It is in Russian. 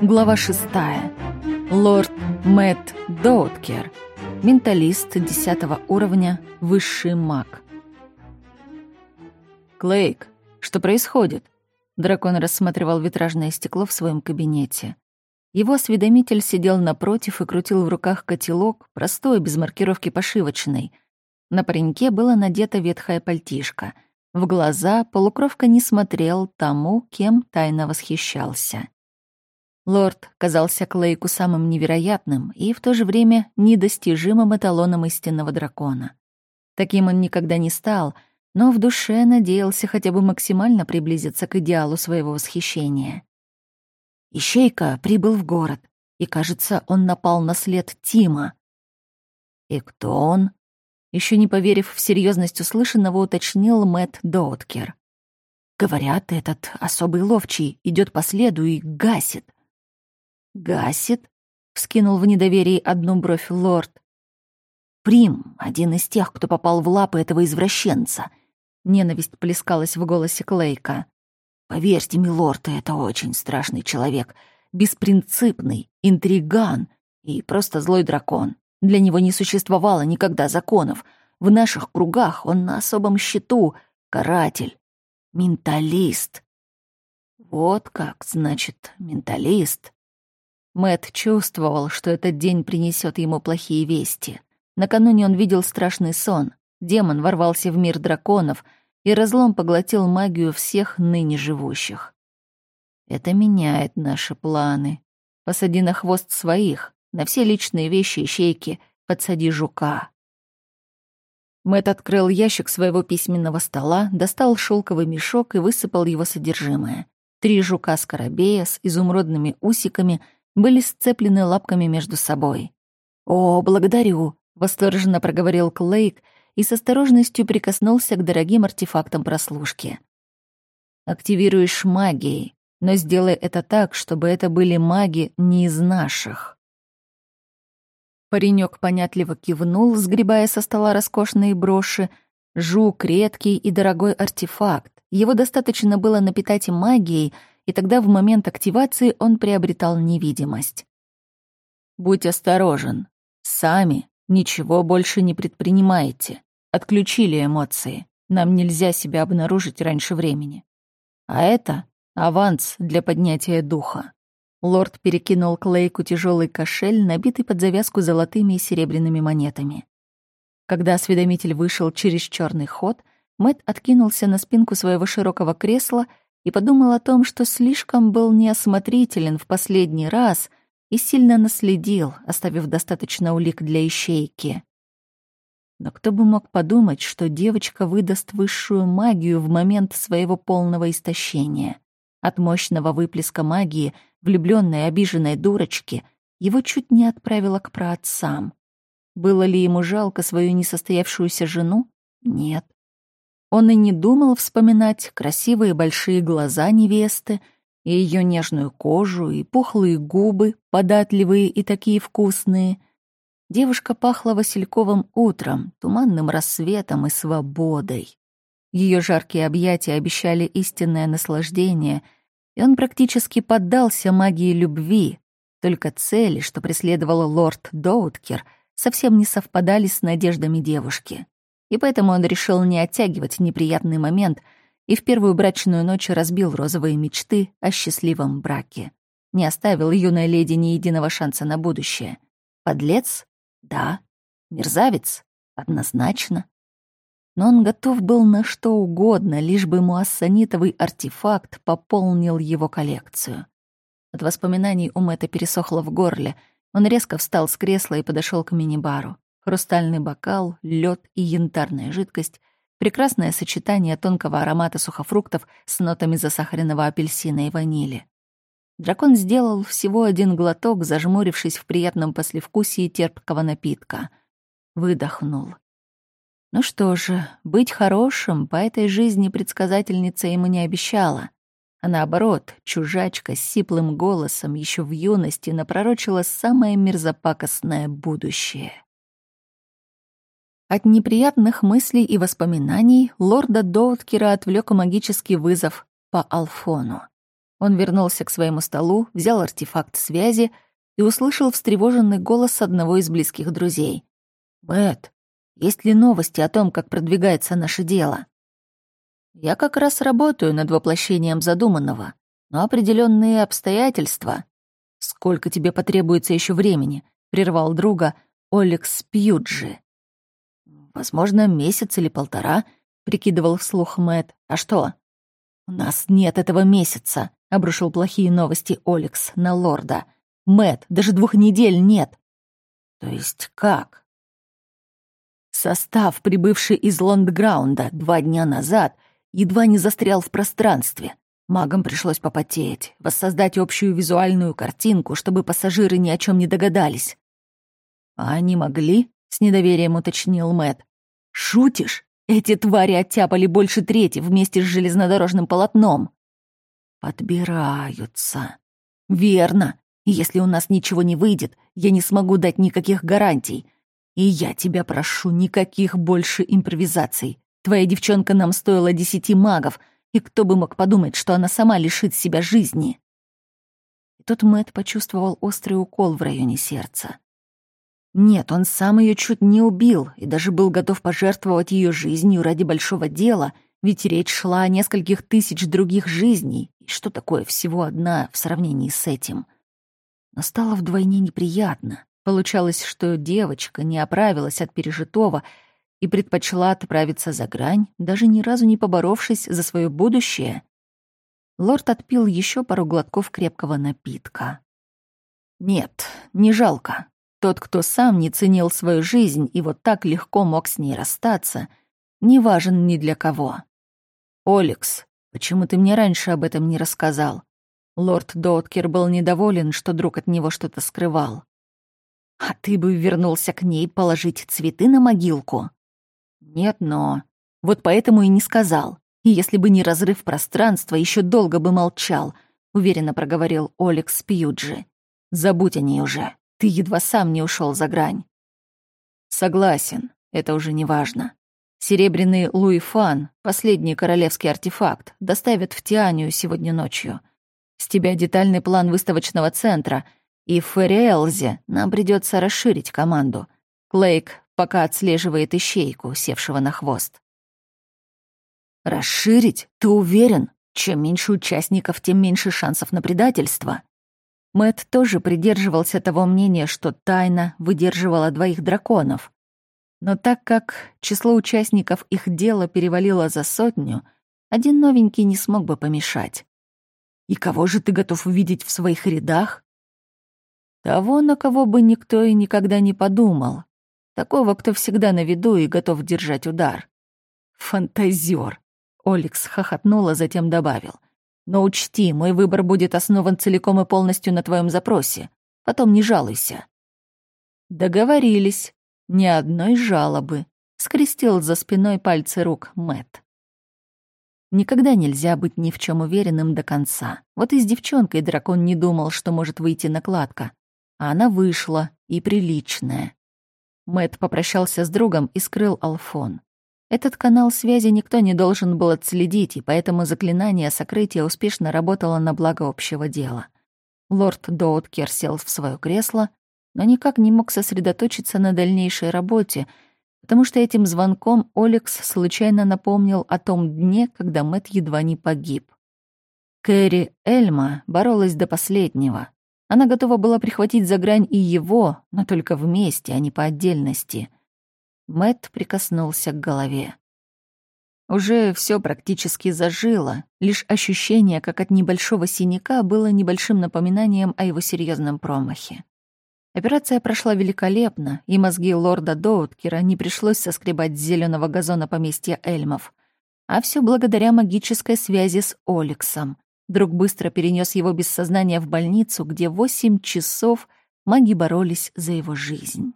Глава шестая. Лорд Мэтт Доуткер. Менталист десятого уровня, высший маг. «Клейк, что происходит?» Дракон рассматривал витражное стекло в своем кабинете. Его осведомитель сидел напротив и крутил в руках котелок, простой, без маркировки пошивочной. На пареньке было надето ветхая пальтишко. В глаза полукровка не смотрел тому, кем тайно восхищался. Лорд казался Клейку самым невероятным и в то же время недостижимым эталоном истинного дракона. Таким он никогда не стал, но в душе надеялся хотя бы максимально приблизиться к идеалу своего восхищения. Ищейка прибыл в город, и, кажется, он напал на след Тима. «И кто он?» Еще не поверив в серьезность услышанного, уточнил Мэтт Доуткер. «Говорят, этот особый ловчий идет по следу и гасит. «Гасит?» — вскинул в недоверии одну бровь лорд. «Прим, один из тех, кто попал в лапы этого извращенца». Ненависть плескалась в голосе Клейка. «Поверьте, милорд, это очень страшный человек. Беспринципный, интриган и просто злой дракон. Для него не существовало никогда законов. В наших кругах он на особом счету, каратель, менталист». «Вот как, значит, менталист», Мэт чувствовал, что этот день принесет ему плохие вести. Накануне он видел страшный сон. Демон ворвался в мир драконов, и разлом поглотил магию всех ныне живущих. Это меняет наши планы. Посади на хвост своих, на все личные вещи и щейки, подсади жука. Мэт открыл ящик своего письменного стола, достал шелковый мешок и высыпал его содержимое. Три жука-скоробея с изумрудными усиками — были сцеплены лапками между собой. «О, благодарю!» — восторженно проговорил Клейк и с осторожностью прикоснулся к дорогим артефактам прослушки. «Активируешь магией, но сделай это так, чтобы это были маги не из наших». Паренек понятливо кивнул, сгребая со стола роскошные броши. Жук — редкий и дорогой артефакт. Его достаточно было напитать магией — и тогда в момент активации он приобретал невидимость. «Будь осторожен. Сами ничего больше не предпринимаете. Отключили эмоции. Нам нельзя себя обнаружить раньше времени. А это аванс для поднятия духа». Лорд перекинул Клейку тяжелый кошель, набитый под завязку золотыми и серебряными монетами. Когда осведомитель вышел через черный ход, Мэт откинулся на спинку своего широкого кресла и подумал о том, что слишком был неосмотрителен в последний раз и сильно наследил, оставив достаточно улик для ищейки. Но кто бы мог подумать, что девочка выдаст высшую магию в момент своего полного истощения. От мощного выплеска магии, влюбленной обиженной дурочки, его чуть не отправило к праотцам. Было ли ему жалко свою несостоявшуюся жену? Нет. Он и не думал вспоминать красивые большие глаза невесты, и ее нежную кожу, и пухлые губы, податливые и такие вкусные. Девушка пахла васильковым утром, туманным рассветом и свободой. Ее жаркие объятия обещали истинное наслаждение, и он практически поддался магии любви, только цели, что преследовал лорд Доуткер, совсем не совпадали с надеждами девушки и поэтому он решил не оттягивать неприятный момент и в первую брачную ночь разбил розовые мечты о счастливом браке. Не оставил юной леди ни единого шанса на будущее. Подлец? Да. Мерзавец? Однозначно. Но он готов был на что угодно, лишь бы муассанитовый артефакт пополнил его коллекцию. От воспоминаний у Мэтта пересохло в горле. Он резко встал с кресла и подошел к мини-бару. Хрустальный бокал, лед и янтарная жидкость — прекрасное сочетание тонкого аромата сухофруктов с нотами засахаренного апельсина и ванили. Дракон сделал всего один глоток, зажмурившись в приятном послевкусии терпкого напитка. Выдохнул. Ну что же, быть хорошим по этой жизни предсказательница ему не обещала. А наоборот, чужачка с сиплым голосом еще в юности напророчила самое мерзопакостное будущее. От неприятных мыслей и воспоминаний лорда Доуткера отвлек магический вызов по Алфону. Он вернулся к своему столу, взял артефакт связи и услышал встревоженный голос одного из близких друзей. «Бет, есть ли новости о том, как продвигается наше дело?» «Я как раз работаю над воплощением задуманного, но определенные обстоятельства...» «Сколько тебе потребуется еще времени?» — прервал друга Олекс Пьюджи. «Возможно, месяц или полтора», — прикидывал вслух Мэт. «А что?» «У нас нет этого месяца», — обрушил плохие новости Олекс на лорда. Мэт, даже двух недель нет». «То есть как?» Состав, прибывший из Лондграунда два дня назад, едва не застрял в пространстве. Магам пришлось попотеть, воссоздать общую визуальную картинку, чтобы пассажиры ни о чем не догадались. «А они могли?» — с недоверием уточнил Мэт. «Шутишь? Эти твари оттяпали больше трети вместе с железнодорожным полотном». «Подбираются». «Верно. Если у нас ничего не выйдет, я не смогу дать никаких гарантий. И я тебя прошу, никаких больше импровизаций. Твоя девчонка нам стоила десяти магов, и кто бы мог подумать, что она сама лишит себя жизни?» И тут Мэт почувствовал острый укол в районе сердца. Нет, он сам ее чуть не убил и даже был готов пожертвовать ее жизнью ради большого дела, ведь речь шла о нескольких тысяч других жизней, и что такое всего одна в сравнении с этим? Но стало вдвойне неприятно. Получалось, что девочка не оправилась от пережитого и предпочла отправиться за грань, даже ни разу не поборовшись за свое будущее. Лорд отпил еще пару глотков крепкого напитка. «Нет, не жалко. Тот, кто сам не ценил свою жизнь и вот так легко мог с ней расстаться, не важен ни для кого. «Олекс, почему ты мне раньше об этом не рассказал?» Лорд Доткер был недоволен, что друг от него что-то скрывал. «А ты бы вернулся к ней положить цветы на могилку?» «Нет, но...» «Вот поэтому и не сказал. И если бы не разрыв пространства, еще долго бы молчал», — уверенно проговорил Олекс Пьюджи. «Забудь о ней уже». Ты едва сам не ушел за грань. Согласен, это уже не важно. Серебряный Луи Фан, последний королевский артефакт, доставят в Тианию сегодня ночью. С тебя детальный план выставочного центра, и в Фериэлзе нам придется расширить команду. Клейк пока отслеживает ищейку, севшего на хвост. «Расширить? Ты уверен? Чем меньше участников, тем меньше шансов на предательство». Мэт тоже придерживался того мнения, что тайна выдерживала двоих драконов. Но так как число участников их дела перевалило за сотню, один новенький не смог бы помешать. «И кого же ты готов увидеть в своих рядах?» «Того, на кого бы никто и никогда не подумал. Такого, кто всегда на виду и готов держать удар». «Фантазер!» — Оликс хохотнул, а затем добавил — но учти, мой выбор будет основан целиком и полностью на твоем запросе. Потом не жалуйся». Договорились. Ни одной жалобы. Скрестил за спиной пальцы рук Мэт. Никогда нельзя быть ни в чем уверенным до конца. Вот и с девчонкой дракон не думал, что может выйти накладка. А она вышла, и приличная. Мэт попрощался с другом и скрыл Алфон. Этот канал связи никто не должен был отследить, и поэтому заклинание сокрытия успешно работало на благо общего дела. Лорд Доуткер сел в свое кресло, но никак не мог сосредоточиться на дальнейшей работе, потому что этим звонком Олекс случайно напомнил о том дне, когда Мэт едва не погиб. Кэрри Эльма боролась до последнего. Она готова была прихватить за грань и его, но только вместе, а не по отдельности — Мэт прикоснулся к голове. Уже все практически зажило, лишь ощущение, как от небольшого синяка, было небольшим напоминанием о его серьезном промахе. Операция прошла великолепно, и мозги лорда Доуткера не пришлось соскребать с зеленого газона поместья Эльмов. А все благодаря магической связи с Оликсом. Друг быстро перенес его без сознания в больницу, где восемь часов маги боролись за его жизнь.